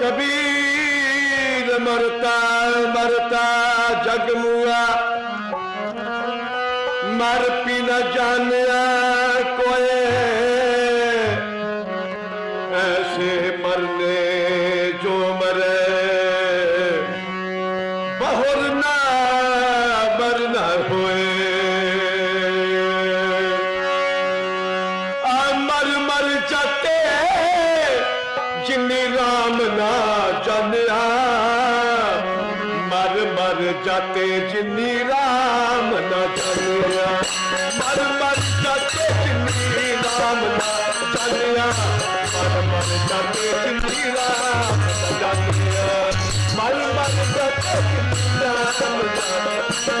कबीर मरता मरता जग मुआ मर पी न जानिया कोई ऐसे मरने जो मरे। बहुर ना मरना होए। मर मर जाते जिन्नी राम ना जानिया मर मर जाते जिन्नी राम ना जानिया मर मर जाते जिन्नी राम ना जानिया मर मर जाते जिन्नी राम ना जानिया मर मर जाते जिन्नी राम ना मर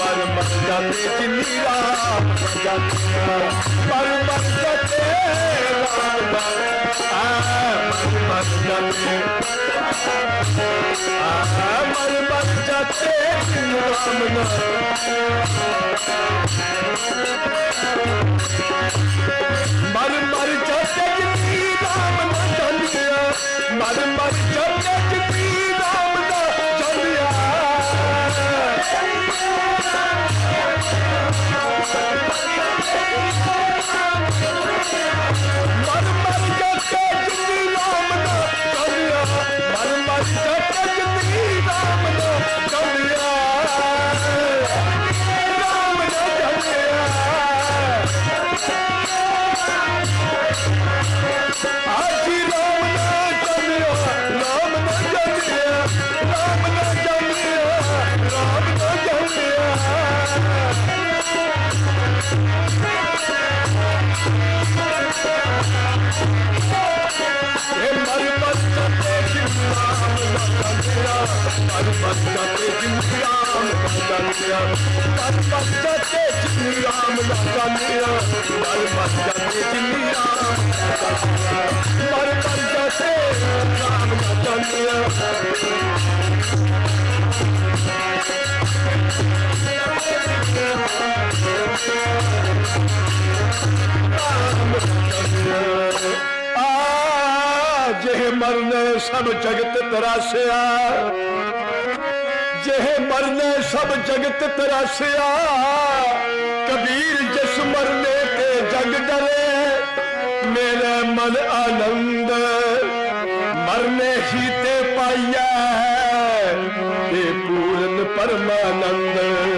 मर मर जाते राम मर जाते जानिया मर जाते राम मर जाते मर मर जाते मर मर जाते राम मर मर जाते राम ना चलिया मर मर राम ना चलिया मर मर जाते जिन राम ना चलिया मर मर जाते राम ना चलिया मरने सब जगत तरासिया जेह मरने सब जगत तरासिया कबीर जिस मरने ते जग डरे, मेरे मन आनंद मरने ही ते पाइया है। ते पूर्ण परमानंद।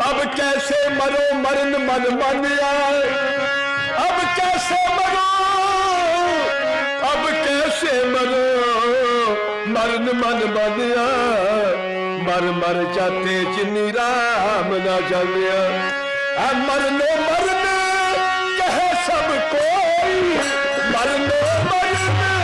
अब कैसे मरो मरन मन मन आए? अब कैसे मरो? अब कैसे मरो मरन मन मन आए? मर मर जाते जिनी राम ना जाने। मरने मरने कहे सब कोई? मरने मरने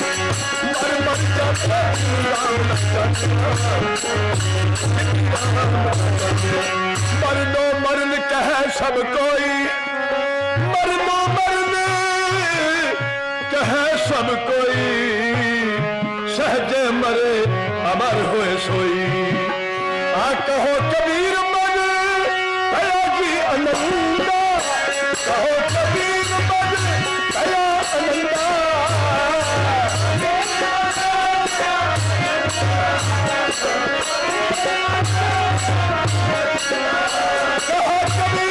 मरनो मरन कह सबको। ¡Los